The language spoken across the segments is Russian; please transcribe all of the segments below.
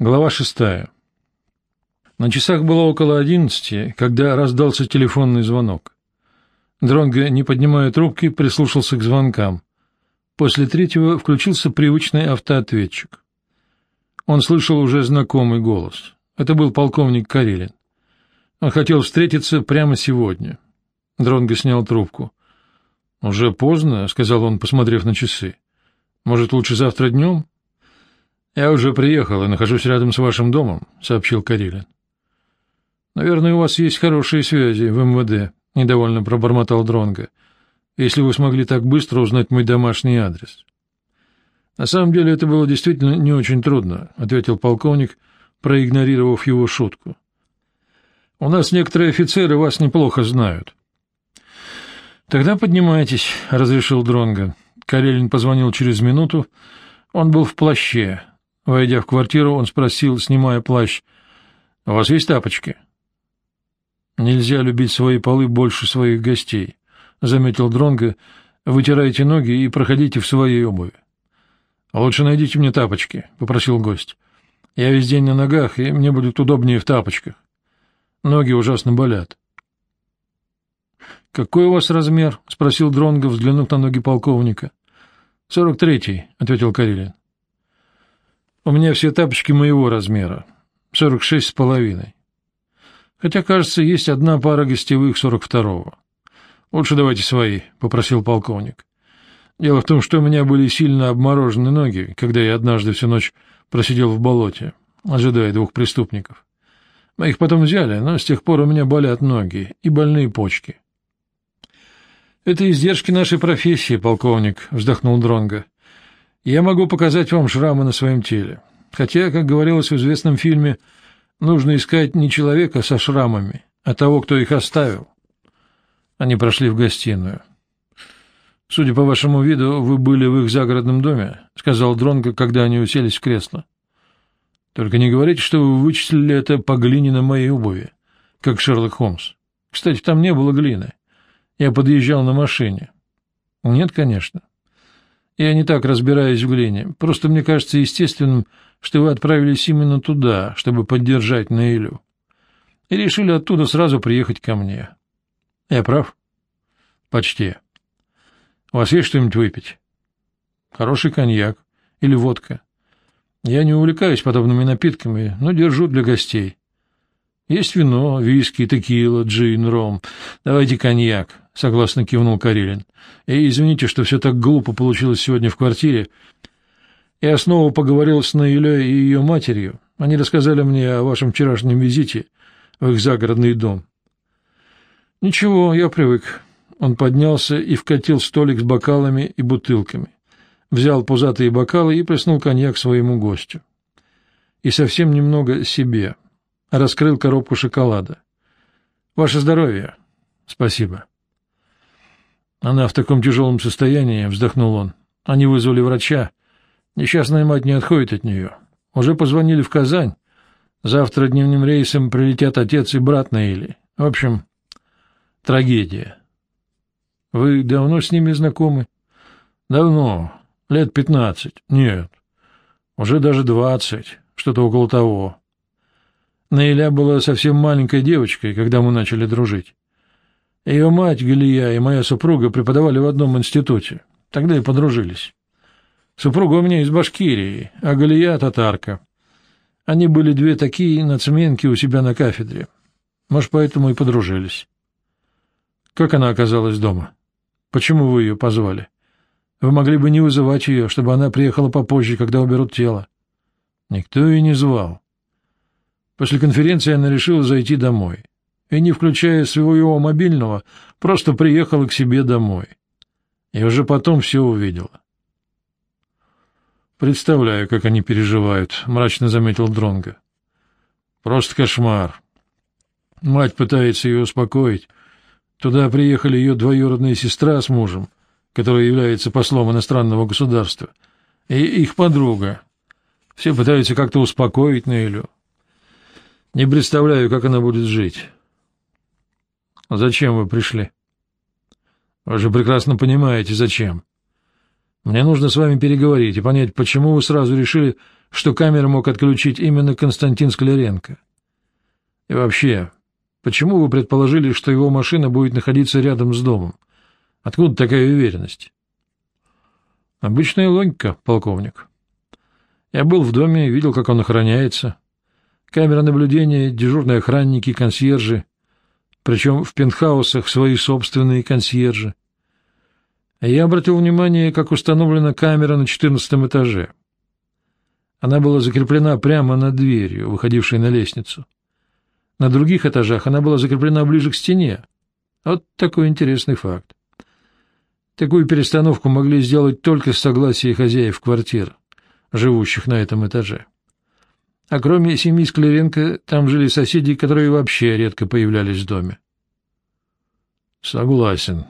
Глава шестая. На часах было около одиннадцати, когда раздался телефонный звонок. Дронго, не поднимая трубки, прислушался к звонкам. После третьего включился привычный автоответчик. Он слышал уже знакомый голос. Это был полковник Карелин. Он хотел встретиться прямо сегодня. Дронго снял трубку. «Уже поздно», — сказал он, посмотрев на часы. «Может, лучше завтра днем?» «Я уже приехал и нахожусь рядом с вашим домом», — сообщил Карелин. «Наверное, у вас есть хорошие связи в МВД», — недовольно пробормотал Дронга. «если вы смогли так быстро узнать мой домашний адрес». «На самом деле это было действительно не очень трудно», — ответил полковник, проигнорировав его шутку. «У нас некоторые офицеры вас неплохо знают». «Тогда поднимайтесь», — разрешил Дронга. Карелин позвонил через минуту. Он был в плаще, Войдя в квартиру, он спросил, снимая плащ, «У вас есть тапочки?» «Нельзя любить свои полы больше своих гостей», — заметил Дронго. «Вытирайте ноги и проходите в своей обуви». «Лучше найдите мне тапочки», — попросил гость. «Я весь день на ногах, и мне будет удобнее в тапочках. Ноги ужасно болят». «Какой у вас размер?» — спросил Дронго, взглянув на ноги полковника. «Сорок третий», — ответил Карелин. У меня все тапочки моего размера, сорок шесть с половиной. Хотя, кажется, есть одна пара гостевых сорок второго. Лучше давайте свои, — попросил полковник. Дело в том, что у меня были сильно обморожены ноги, когда я однажды всю ночь просидел в болоте, ожидая двух преступников. Мы их потом взяли, но с тех пор у меня болят ноги и больные почки. — Это издержки нашей профессии, полковник, — вздохнул Дронга. Я могу показать вам шрамы на своем теле. Хотя, как говорилось в известном фильме, нужно искать не человека со шрамами, а того, кто их оставил. Они прошли в гостиную. «Судя по вашему виду, вы были в их загородном доме», — сказал Дронго, когда они уселись в кресло. «Только не говорите, что вы вычислили это по глине на моей обуви, как Шерлок Холмс. Кстати, там не было глины. Я подъезжал на машине». «Нет, конечно. Я не так разбираюсь в глине. Просто мне кажется естественным, что вы отправились именно туда, чтобы поддержать Наилю. И решили оттуда сразу приехать ко мне. Я прав? Почти. У вас есть что-нибудь выпить? Хороший коньяк или водка. Я не увлекаюсь подобными напитками, но держу для гостей. Есть вино, виски, текила, джин, ром. Давайте коньяк, — согласно кивнул Карелин. И извините, что все так глупо получилось сегодня в квартире. Я снова поговорил с Наилей и ее матерью. Они рассказали мне о вашем вчерашнем визите в их загородный дом. Ничего, я привык. Он поднялся и вкатил столик с бокалами и бутылками. Взял пузатые бокалы и приснул коньяк своему гостю. И совсем немного себе — раскрыл коробку шоколада. «Ваше здоровье!» «Спасибо». «Она в таком тяжелом состоянии», — вздохнул он. «Они вызвали врача. Несчастная мать не отходит от нее. Уже позвонили в Казань. Завтра дневным рейсом прилетят отец и брат Наили. В общем, трагедия». «Вы давно с ними знакомы?» «Давно. Лет пятнадцать. Нет. Уже даже двадцать. Что-то около того. Наиля была совсем маленькой девочкой, когда мы начали дружить. Ее мать, Галия, и моя супруга преподавали в одном институте. Тогда и подружились. Супруга у меня из Башкирии, а Галия — татарка. Они были две такие нацменки у себя на кафедре. Может, поэтому и подружились. Как она оказалась дома? Почему вы ее позвали? Вы могли бы не вызывать ее, чтобы она приехала попозже, когда уберут тело. Никто ее не звал. После конференции она решила зайти домой. И, не включая своего мобильного, просто приехала к себе домой. И уже потом все увидела. «Представляю, как они переживают», — мрачно заметил Дронга. «Просто кошмар. Мать пытается ее успокоить. Туда приехали ее двоюродная сестра с мужем, который является послом иностранного государства, и их подруга. Все пытаются как-то успокоить Нейлю. Не представляю, как она будет жить. Зачем вы пришли? Вы же прекрасно понимаете, зачем. Мне нужно с вами переговорить и понять, почему вы сразу решили, что камеру мог отключить именно Константин Скляренко? И вообще, почему вы предположили, что его машина будет находиться рядом с домом? Откуда такая уверенность? Обычная логика, полковник. Я был в доме и видел, как он охраняется. Камера наблюдения, дежурные охранники, консьержи. Причем в пентхаусах свои собственные консьержи. Я обратил внимание, как установлена камера на четырнадцатом этаже. Она была закреплена прямо над дверью, выходившей на лестницу. На других этажах она была закреплена ближе к стене. Вот такой интересный факт. Такую перестановку могли сделать только с согласия хозяев квартир, живущих на этом этаже. А кроме семьи Скляренко, там жили соседи, которые вообще редко появлялись в доме. Согласен.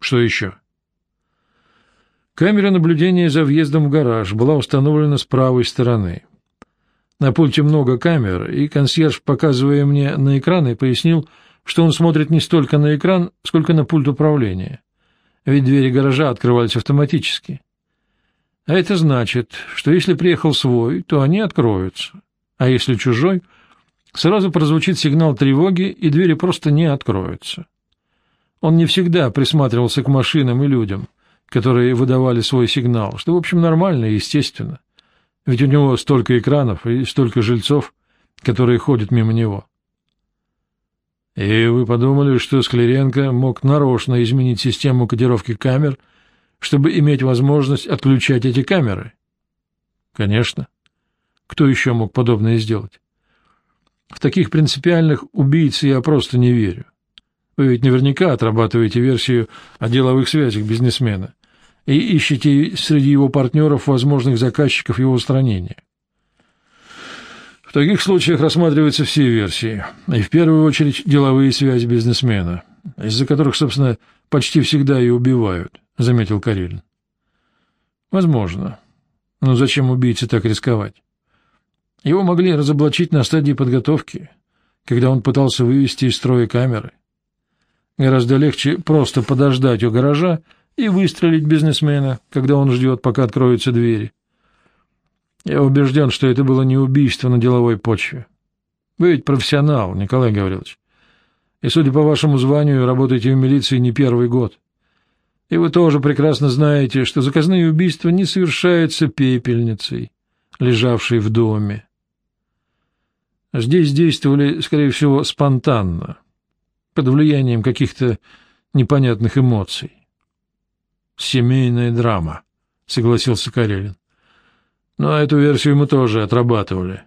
Что еще? Камера наблюдения за въездом в гараж была установлена с правой стороны. На пульте много камер, и консьерж, показывая мне на экраны, пояснил, что он смотрит не столько на экран, сколько на пульт управления ведь двери гаража открывались автоматически. А это значит, что если приехал свой, то они откроются, а если чужой, сразу прозвучит сигнал тревоги, и двери просто не откроются. Он не всегда присматривался к машинам и людям, которые выдавали свой сигнал, что, в общем, нормально и естественно, ведь у него столько экранов и столько жильцов, которые ходят мимо него. И вы подумали, что Скляренко мог нарочно изменить систему кодировки камер, чтобы иметь возможность отключать эти камеры? Конечно. Кто еще мог подобное сделать? В таких принципиальных убийц я просто не верю. Вы ведь наверняка отрабатываете версию о деловых связях бизнесмена и ищете среди его партнеров возможных заказчиков его устранения. В таких случаях рассматриваются все версии, и в первую очередь деловые связи бизнесмена, из-за которых, собственно, почти всегда и убивают, — заметил Карелин. — Возможно. Но зачем убийце так рисковать? Его могли разоблачить на стадии подготовки, когда он пытался вывести из строя камеры. Гораздо легче просто подождать у гаража и выстрелить бизнесмена, когда он ждет, пока откроются двери. Я убежден, что это было не убийство на деловой почве. Вы ведь профессионал, Николай Гаврилович. И, судя по вашему званию, работаете в милиции не первый год. И вы тоже прекрасно знаете, что заказные убийства не совершаются пепельницей, лежавшей в доме. Здесь действовали, скорее всего, спонтанно, под влиянием каких-то непонятных эмоций. «Семейная драма», — согласился Карелин. Но эту версию мы тоже отрабатывали.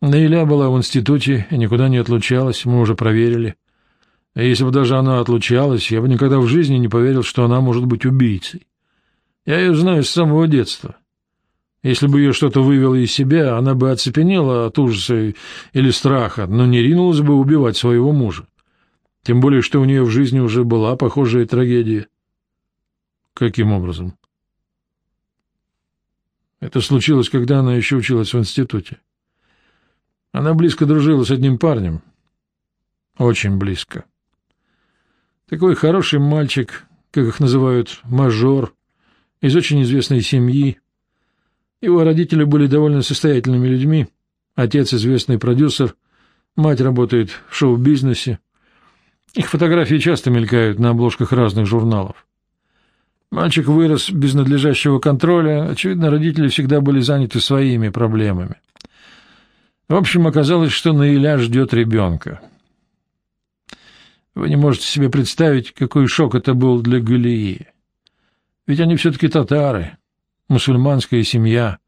Наиля была в институте и никуда не отлучалась, мы уже проверили. Если бы даже она отлучалась, я бы никогда в жизни не поверил, что она может быть убийцей. Я ее знаю с самого детства. Если бы ее что-то вывело из себя, она бы оцепенела от ужаса или страха, но не ринулась бы убивать своего мужа. Тем более, что у нее в жизни уже была похожая трагедия. Каким образом? Это случилось, когда она еще училась в институте. Она близко дружила с одним парнем. Очень близко. Такой хороший мальчик, как их называют, мажор, из очень известной семьи. Его родители были довольно состоятельными людьми. Отец — известный продюсер, мать работает в шоу-бизнесе. Их фотографии часто мелькают на обложках разных журналов. Мальчик вырос без надлежащего контроля, очевидно, родители всегда были заняты своими проблемами. В общем, оказалось, что Наиля ждет ребенка. Вы не можете себе представить, какой шок это был для Галии. Ведь они все-таки татары, мусульманская семья.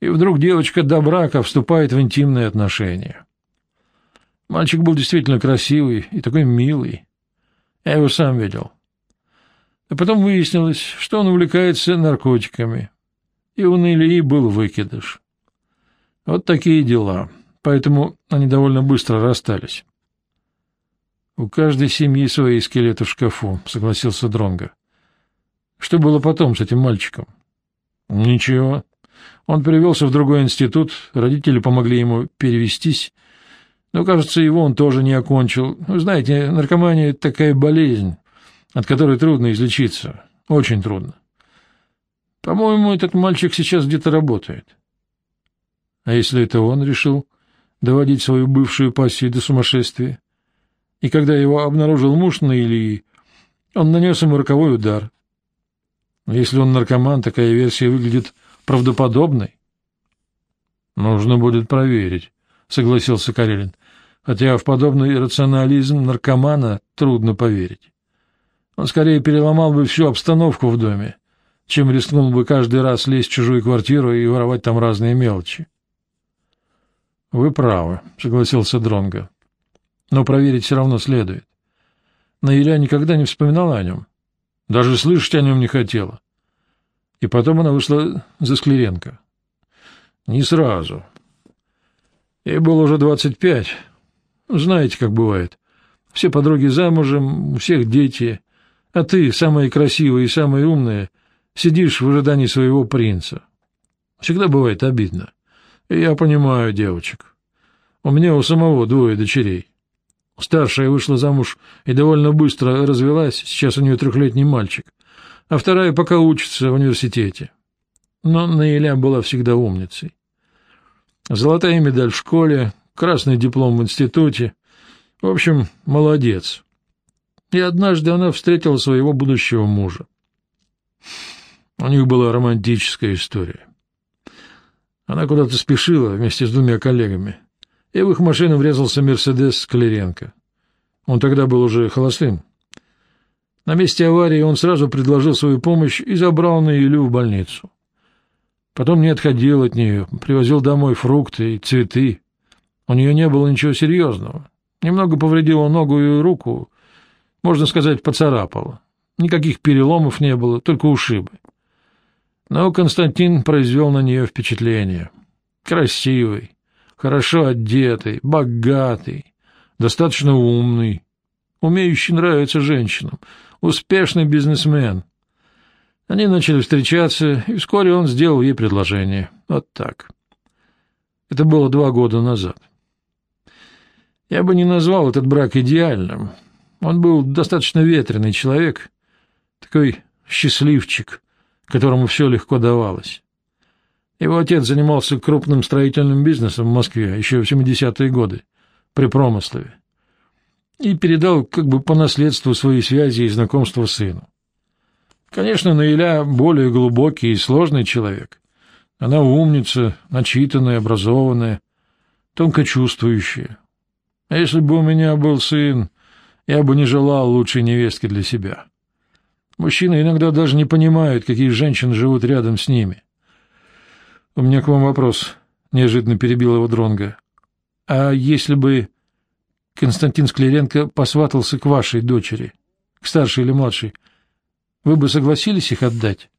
И вдруг девочка до брака вступает в интимные отношения. Мальчик был действительно красивый и такой милый. Я его сам видел. А потом выяснилось, что он увлекается наркотиками, и у Ильи был выкидыш. Вот такие дела, поэтому они довольно быстро расстались. «У каждой семьи свои скелеты в шкафу», — согласился Дронга. «Что было потом с этим мальчиком?» «Ничего. Он перевелся в другой институт, родители помогли ему перевестись, но, кажется, его он тоже не окончил. Вы знаете, наркомания — такая болезнь, от которой трудно излечиться. Очень трудно. По-моему, этот мальчик сейчас где-то работает. А если это он решил доводить свою бывшую пассию до сумасшествия? И когда его обнаружил муж на Ильи, он нанес ему роковой удар. Если он наркоман, такая версия выглядит правдоподобной. Нужно будет проверить, согласился Карелин. Хотя в подобный рационализм наркомана трудно поверить. Он скорее переломал бы всю обстановку в доме, чем рискнул бы каждый раз лезть в чужую квартиру и воровать там разные мелочи. — Вы правы, — согласился Дронго. — Но проверить все равно следует. Наиля никогда не вспоминала о нем. Даже слышать о нем не хотела. И потом она вышла за Склеренко. Не сразу. Ей было уже двадцать пять. Знаете, как бывает. Все подруги замужем, у всех дети. А ты, самая красивая и самая умная, сидишь в ожидании своего принца. Всегда бывает обидно. И я понимаю девочек. У меня у самого двое дочерей. Старшая вышла замуж и довольно быстро развелась, сейчас у нее трехлетний мальчик, а вторая пока учится в университете. Но Наиля была всегда умницей. Золотая медаль в школе, красный диплом в институте. В общем, молодец. И однажды она встретила своего будущего мужа. У них была романтическая история. Она куда-то спешила вместе с двумя коллегами и в их машину врезался «Мерседес» Скляренко. Он тогда был уже холостым. На месте аварии он сразу предложил свою помощь и забрал на Илю в больницу. Потом не отходил от нее, привозил домой фрукты и цветы. У нее не было ничего серьезного. Немного повредила ногу и руку, можно сказать, поцарапала. Никаких переломов не было, только ушибы. Но Константин произвел на нее впечатление. Красивый, хорошо одетый, богатый, достаточно умный, умеющий нравиться женщинам, успешный бизнесмен. Они начали встречаться, и вскоре он сделал ей предложение. Вот так. Это было два года назад. Я бы не назвал этот брак идеальным. Он был достаточно ветреный человек, такой счастливчик, которому все легко давалось. Его отец занимался крупным строительным бизнесом в Москве еще в 70-е годы, при Промыслове, и передал как бы по наследству свои связи и знакомства сыну. Конечно, Наиля более глубокий и сложный человек. Она умница, начитанная, образованная, тонко чувствующая. А если бы у меня был сын, я бы не желал лучшей невестки для себя. Мужчины иногда даже не понимают, какие женщины живут рядом с ними. У меня к вам вопрос, неожиданно перебил его Дронга. А если бы Константин Скляренко посватался к вашей дочери, к старшей или младшей, вы бы согласились их отдать?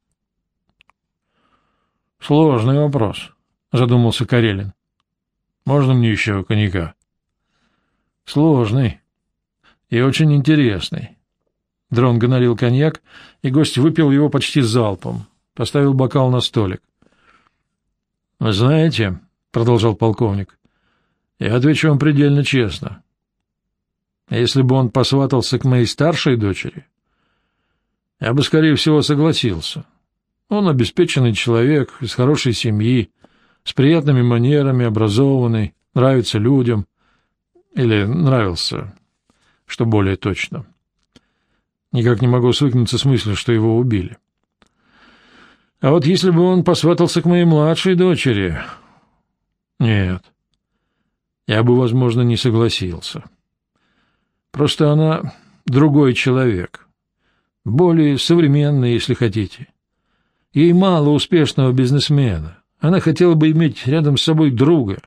Сложный вопрос, задумался Карелин. Можно мне еще коньяка? Сложный и очень интересный. Дронго налил коньяк, и гость выпил его почти залпом, поставил бокал на столик. — знаете, — продолжал полковник, — я отвечу вам предельно честно. Если бы он посватался к моей старшей дочери, я бы, скорее всего, согласился. Он обеспеченный человек, из хорошей семьи, с приятными манерами, образованный, нравится людям. Или нравился, что более точно. Никак не могу свыкнуться с мыслью, что его убили. — а вот если бы он посватался к моей младшей дочери... Нет, я бы, возможно, не согласился. Просто она другой человек, более современный, если хотите. Ей мало успешного бизнесмена. Она хотела бы иметь рядом с собой друга,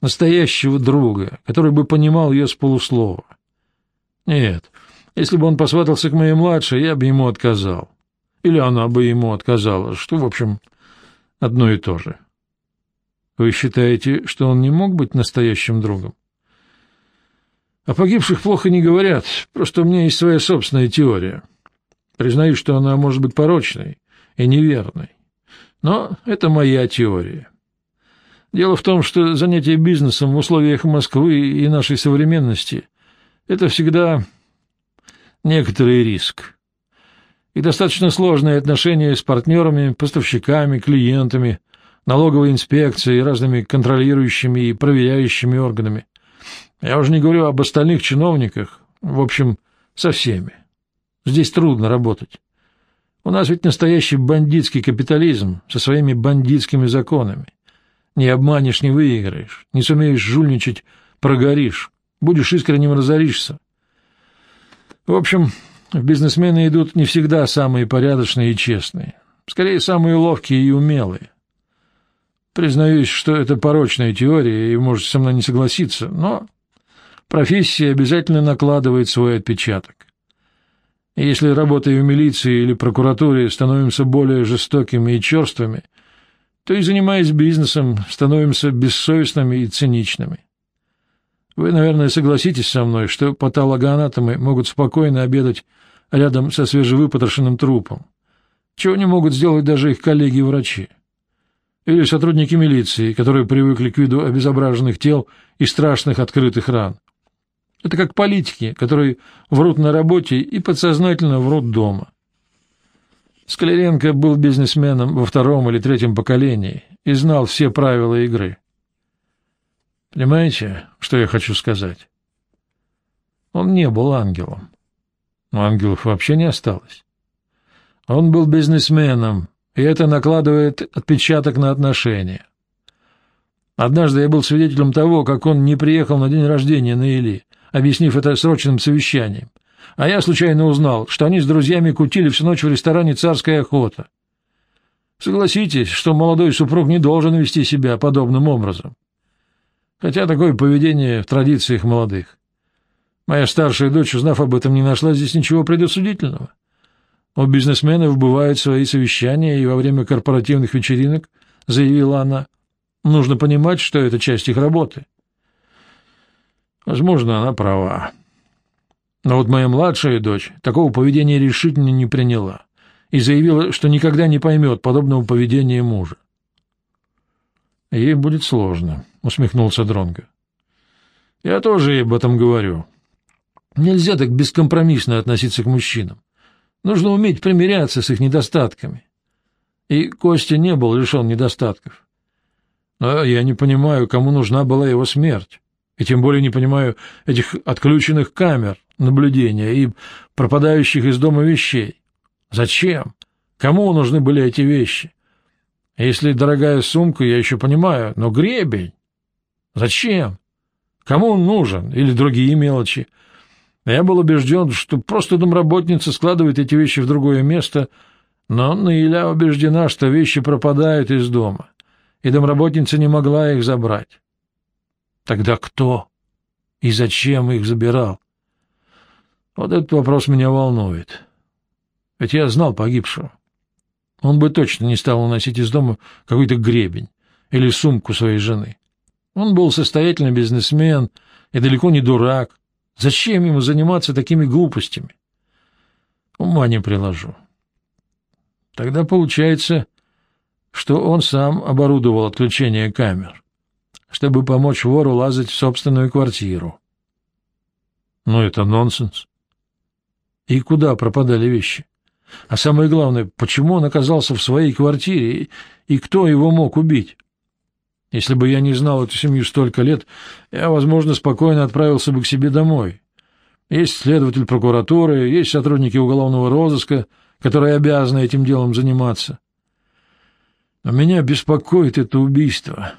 настоящего друга, который бы понимал ее с полуслова. Нет, если бы он посватался к моей младшей, я бы ему отказал. Или она бы ему отказала, что, в общем, одно и то же. Вы считаете, что он не мог быть настоящим другом? О погибших плохо не говорят, просто у меня есть своя собственная теория. Признаюсь, что она может быть порочной и неверной. Но это моя теория. Дело в том, что занятие бизнесом в условиях Москвы и нашей современности — это всегда некоторый риск и достаточно сложные отношения с партнерами, поставщиками, клиентами, налоговой инспекцией разными контролирующими и проверяющими органами. Я уже не говорю об остальных чиновниках, в общем, со всеми. Здесь трудно работать. У нас ведь настоящий бандитский капитализм со своими бандитскими законами. Не обманешь — не выиграешь, не сумеешь жульничать — прогоришь, будешь искренним — разоришься. В общем, в бизнесмены идут не всегда самые порядочные и честные, скорее, самые ловкие и умелые. Признаюсь, что это порочная теория, и можете со мной не согласиться, но профессия обязательно накладывает свой отпечаток. Если, работая в милиции или прокуратуре, становимся более жестокими и черствыми, то и, занимаясь бизнесом, становимся бессовестными и циничными. Вы, наверное, согласитесь со мной, что патологоанатомы могут спокойно обедать рядом со свежевыпотрошенным трупом, чего не могут сделать даже их коллеги-врачи. Или сотрудники милиции, которые привыкли к виду обезображенных тел и страшных открытых ран. Это как политики, которые врут на работе и подсознательно врут дома. Скляренко был бизнесменом во втором или третьем поколении и знал все правила игры. Понимаете, что я хочу сказать? Он не был ангелом. Но ангелов вообще не осталось. Он был бизнесменом, и это накладывает отпечаток на отношения. Однажды я был свидетелем того, как он не приехал на день рождения на Или, объяснив это срочным совещанием. А я случайно узнал, что они с друзьями кутили всю ночь в ресторане «Царская охота». Согласитесь, что молодой супруг не должен вести себя подобным образом хотя такое поведение в традициях молодых. Моя старшая дочь, узнав об этом, не нашла здесь ничего предосудительного. У бизнесменов бывают свои совещания, и во время корпоративных вечеринок, заявила она, нужно понимать, что это часть их работы. Возможно, она права. Но вот моя младшая дочь такого поведения решительно не приняла и заявила, что никогда не поймет подобного поведения мужа. Ей будет сложно, усмехнулся Дронго. Я тоже об этом говорю. Нельзя так бескомпромиссно относиться к мужчинам. Нужно уметь примиряться с их недостатками. И Костя не был лишен недостатков. Но я не понимаю, кому нужна была его смерть. И тем более не понимаю этих отключенных камер наблюдения и пропадающих из дома вещей. Зачем? Кому нужны были эти вещи? Если дорогая сумка, я еще понимаю, но гребень? Зачем? Кому он нужен? Или другие мелочи? Я был убежден, что просто домработница складывает эти вещи в другое место, но Наиля убеждена, что вещи пропадают из дома, и домработница не могла их забрать. Тогда кто и зачем их забирал? Вот этот вопрос меня волнует. Ведь я знал погибшего. Он бы точно не стал уносить из дома какой-то гребень или сумку своей жены. Он был состоятельный бизнесмен и далеко не дурак. Зачем ему заниматься такими глупостями? Ума не приложу. Тогда получается, что он сам оборудовал отключение камер, чтобы помочь вору лазать в собственную квартиру. Ну, это нонсенс. И куда пропадали вещи? А самое главное, почему он оказался в своей квартире и кто его мог убить? Если бы я не знал эту семью столько лет, я, возможно, спокойно отправился бы к себе домой. Есть следователь прокуратуры, есть сотрудники уголовного розыска, которые обязаны этим делом заниматься. Но меня беспокоит это убийство.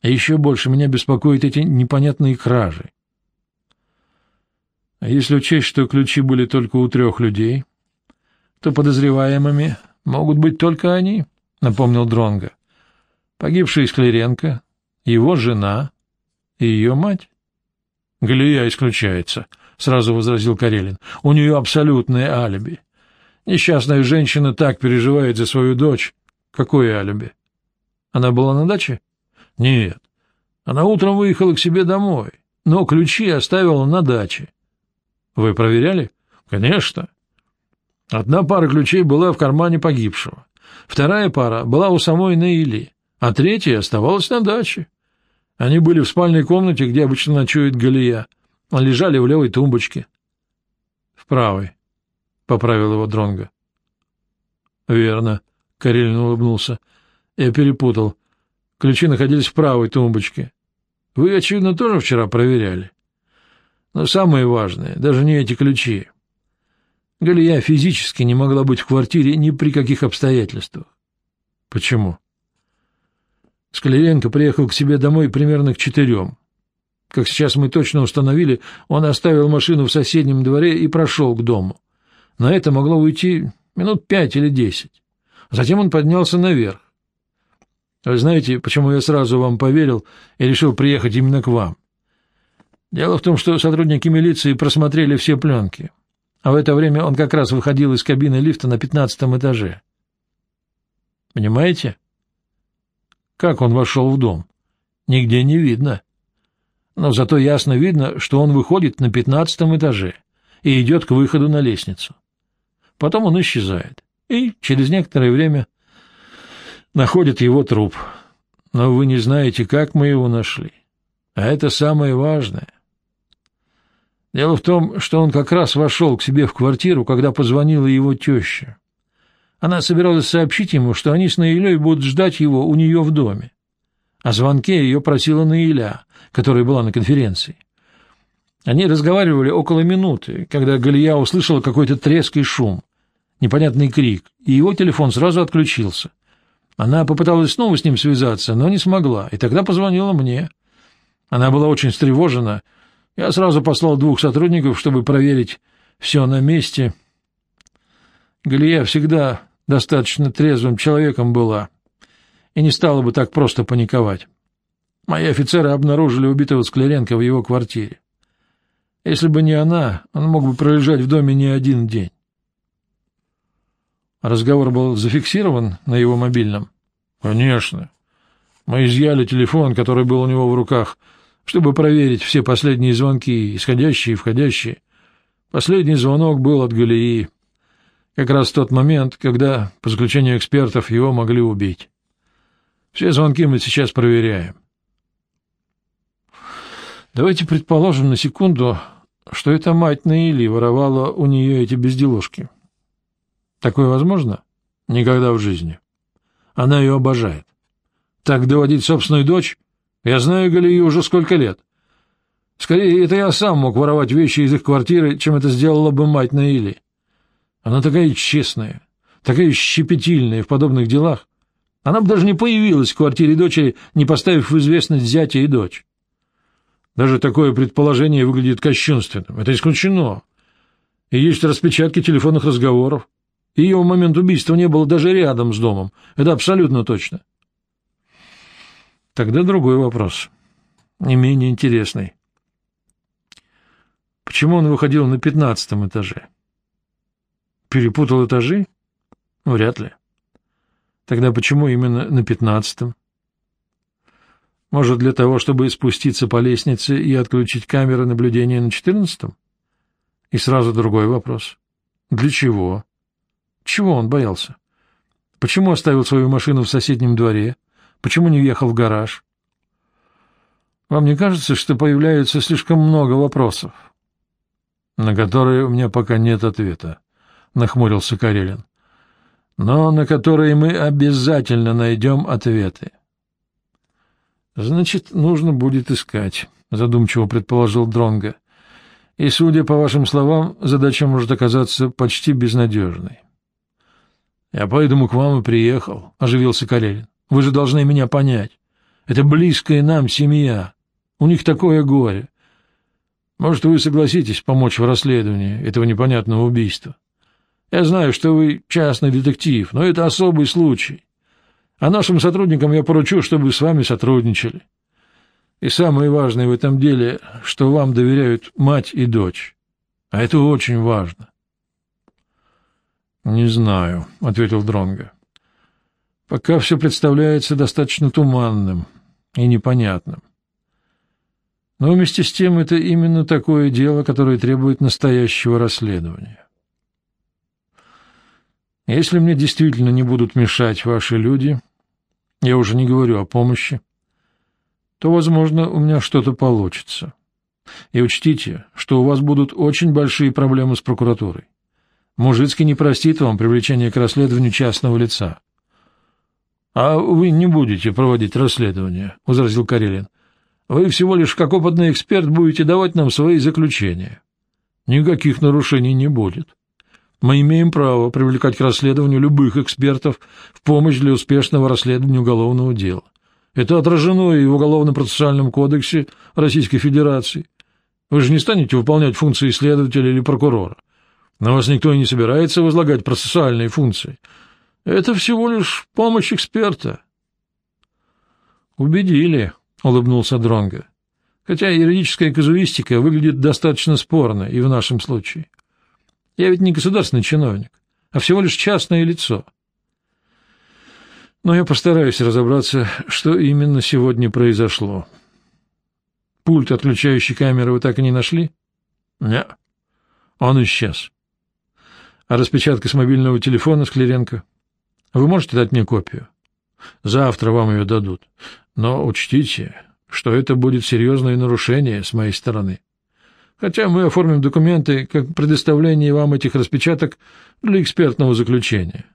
А еще больше меня беспокоят эти непонятные кражи. А если учесть, что ключи были только у трех людей, то подозреваемыми могут быть только они, — напомнил Дронга. Погибший Скляренко, его жена и ее мать. — Галия исключается, — сразу возразил Карелин. — У нее абсолютное алиби. Несчастная женщина так переживает за свою дочь. Какое алиби? Она была на даче? — Нет. Она утром выехала к себе домой, но ключи оставила на даче. — Вы проверяли? — Конечно. Одна пара ключей была в кармане погибшего, вторая пара была у самой Наили, а третья оставалась на даче. Они были в спальной комнате, где обычно ночует Галия, а лежали в левой тумбочке. — В правой, — поправил его Дронга. Верно, — Карелин улыбнулся. Я перепутал. Ключи находились в правой тумбочке. Вы, очевидно, тоже вчера проверяли. Но самое важное, даже не эти ключи. Галия физически не могла быть в квартире ни при каких обстоятельствах. Почему? Скляренко приехал к себе домой примерно к четырем. Как сейчас мы точно установили, он оставил машину в соседнем дворе и прошел к дому. На это могло уйти минут пять или десять. Затем он поднялся наверх. Вы знаете, почему я сразу вам поверил и решил приехать именно к вам? Дело в том, что сотрудники милиции просмотрели все пленки, а в это время он как раз выходил из кабины лифта на пятнадцатом этаже. Понимаете? Как он вошел в дом? Нигде не видно. Но зато ясно видно, что он выходит на пятнадцатом этаже и идет к выходу на лестницу. Потом он исчезает, и через некоторое время находит его труп. Но вы не знаете, как мы его нашли. А это самое важное. Дело в том, что он как раз вошел к себе в квартиру, когда позвонила его теща. Она собиралась сообщить ему, что они с Наилей будут ждать его у нее в доме. О звонке ее просила Наиля, которая была на конференции. Они разговаривали около минуты, когда Галия услышала какой-то треск и шум, непонятный крик, и его телефон сразу отключился. Она попыталась снова с ним связаться, но не смогла, и тогда позвонила мне. Она была очень встревожена. Я сразу послал двух сотрудников, чтобы проверить все на месте. Галия всегда достаточно трезвым человеком была и не стала бы так просто паниковать. Мои офицеры обнаружили убитого Скляренко в его квартире. Если бы не она, он мог бы пролежать в доме не один день. Разговор был зафиксирован на его мобильном? Конечно. Мы изъяли телефон, который был у него в руках, чтобы проверить все последние звонки, исходящие и входящие. Последний звонок был от Галии. Как раз тот момент, когда, по заключению экспертов, его могли убить. Все звонки мы сейчас проверяем. Давайте предположим на секунду, что эта мать Наили воровала у нее эти безделушки. Такое возможно? Никогда в жизни. Она ее обожает. Так доводить собственную дочь? Я знаю Галию уже сколько лет. Скорее, это я сам мог воровать вещи из их квартиры, чем это сделала бы мать Наили. Она такая честная, такая щепетильная в подобных делах. Она бы даже не появилась в квартире дочери, не поставив в известность зятя и дочь. Даже такое предположение выглядит кощунственным. Это исключено. И есть распечатки телефонных разговоров. Ее в момент убийства не было даже рядом с домом. Это абсолютно точно. Тогда другой вопрос, не менее интересный. Почему он выходил на пятнадцатом этаже? Перепутал этажи? Вряд ли. Тогда почему именно на пятнадцатом? Может, для того, чтобы спуститься по лестнице и отключить камеры наблюдения на четырнадцатом? И сразу другой вопрос. Для чего? Чего он боялся? Почему оставил свою машину в соседнем дворе? Почему не въехал в гараж? Вам не кажется, что появляется слишком много вопросов, на которые у меня пока нет ответа? Нахмурился Карелин. Но на которые мы обязательно найдем ответы. Значит, нужно будет искать, задумчиво предположил Дронга. И, судя по вашим словам, задача может оказаться почти безнадежной. Я поэтому к вам и приехал, оживился Карелин. Вы же должны меня понять. Это близкая нам семья. У них такое горе. Может, вы согласитесь помочь в расследовании этого непонятного убийства? Я знаю, что вы частный детектив, но это особый случай. А нашим сотрудникам я поручу, чтобы с вами сотрудничали. И самое важное в этом деле, что вам доверяют мать и дочь. А это очень важно. Не знаю, ответил Дронга. Пока все представляется достаточно туманным и непонятным. Но вместе с тем это именно такое дело, которое требует настоящего расследования. Если мне действительно не будут мешать ваши люди, я уже не говорю о помощи, то, возможно, у меня что-то получится. И учтите, что у вас будут очень большие проблемы с прокуратурой. Мужицкий не простит вам привлечение к расследованию частного лица. А вы не будете проводить расследование, — возразил Карелин. — Вы всего лишь как опытный эксперт будете давать нам свои заключения. Никаких нарушений не будет. Мы имеем право привлекать к расследованию любых экспертов в помощь для успешного расследования уголовного дела. Это отражено и в Уголовно-процессуальном кодексе Российской Федерации. Вы же не станете выполнять функции следователя или прокурора. На вас никто и не собирается возлагать процессуальные функции. Это всего лишь помощь эксперта. Убедили, улыбнулся Дронга. Хотя юридическая казуистика выглядит достаточно спорно и в нашем случае. Я ведь не государственный чиновник, а всего лишь частное лицо. Но я постараюсь разобраться, что именно сегодня произошло. Пульт, отключающий камеры, вы так и не нашли? Нет. Он исчез. А распечатка с мобильного телефона Скляренко? Вы можете дать мне копию? Завтра вам ее дадут. Но учтите, что это будет серьезное нарушение с моей стороны. Хотя мы оформим документы как предоставление вам этих распечаток для экспертного заключения.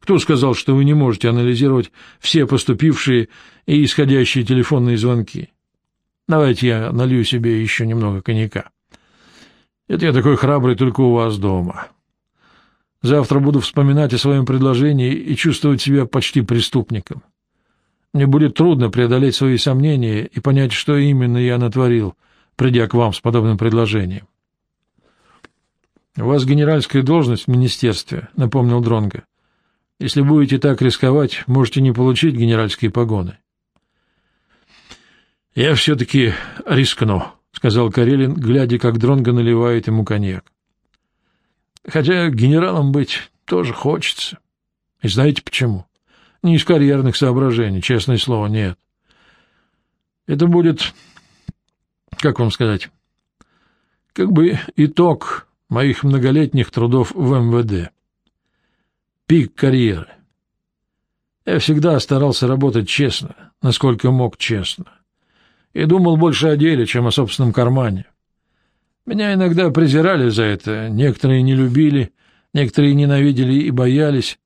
Кто сказал, что вы не можете анализировать все поступившие и исходящие телефонные звонки? Давайте я налью себе еще немного коньяка. Это я такой храбрый только у вас дома. Завтра буду вспоминать о своем предложении и чувствовать себя почти преступником. Мне будет трудно преодолеть свои сомнения и понять, что именно я натворил, придя к вам с подобным предложением. — У вас генеральская должность в министерстве, — напомнил Дронга. Если будете так рисковать, можете не получить генеральские погоны. — Я все-таки рискну, — сказал Карелин, глядя, как Дронга наливает ему коньяк. — Хотя генералом быть тоже хочется. И знаете почему? Не из карьерных соображений, честное слово, нет. Это будет, как вам сказать, как бы итог моих многолетних трудов в МВД. Пик карьеры. Я всегда старался работать честно, насколько мог честно. И думал больше о деле, чем о собственном кармане. Меня иногда презирали за это, некоторые не любили, некоторые ненавидели и боялись,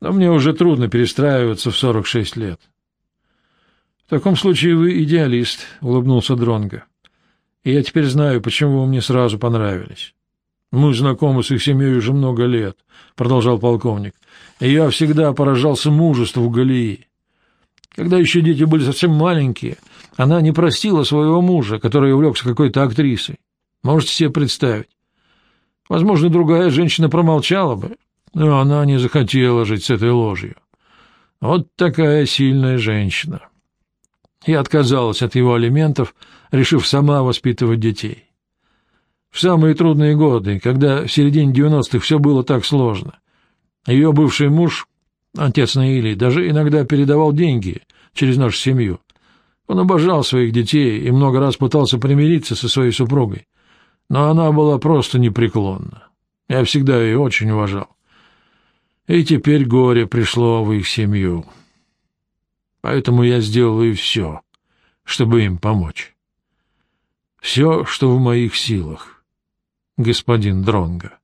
но мне уже трудно перестраиваться в 46 лет. — В таком случае вы идеалист, — улыбнулся Дронго. — И я теперь знаю, почему вы мне сразу понравились. — Мы знакомы с их семьей уже много лет, — продолжал полковник, — и я всегда поражался мужеству Галии. Когда еще дети были совсем маленькие, она не простила своего мужа, который увлекся какой-то актрисой. Можете себе представить? Возможно, другая женщина промолчала бы, но она не захотела жить с этой ложью. Вот такая сильная женщина. И отказалась от его алиментов, решив сама воспитывать детей. В самые трудные годы, когда в середине девяностых все было так сложно, ее бывший муж, отец Наили, даже иногда передавал деньги через нашу семью. Он обожал своих детей и много раз пытался примириться со своей супругой, но она была просто непреклонна. Я всегда ее очень уважал. И теперь горе пришло в их семью. Поэтому я сделал и все, чтобы им помочь. Все, что в моих силах, господин Дронга.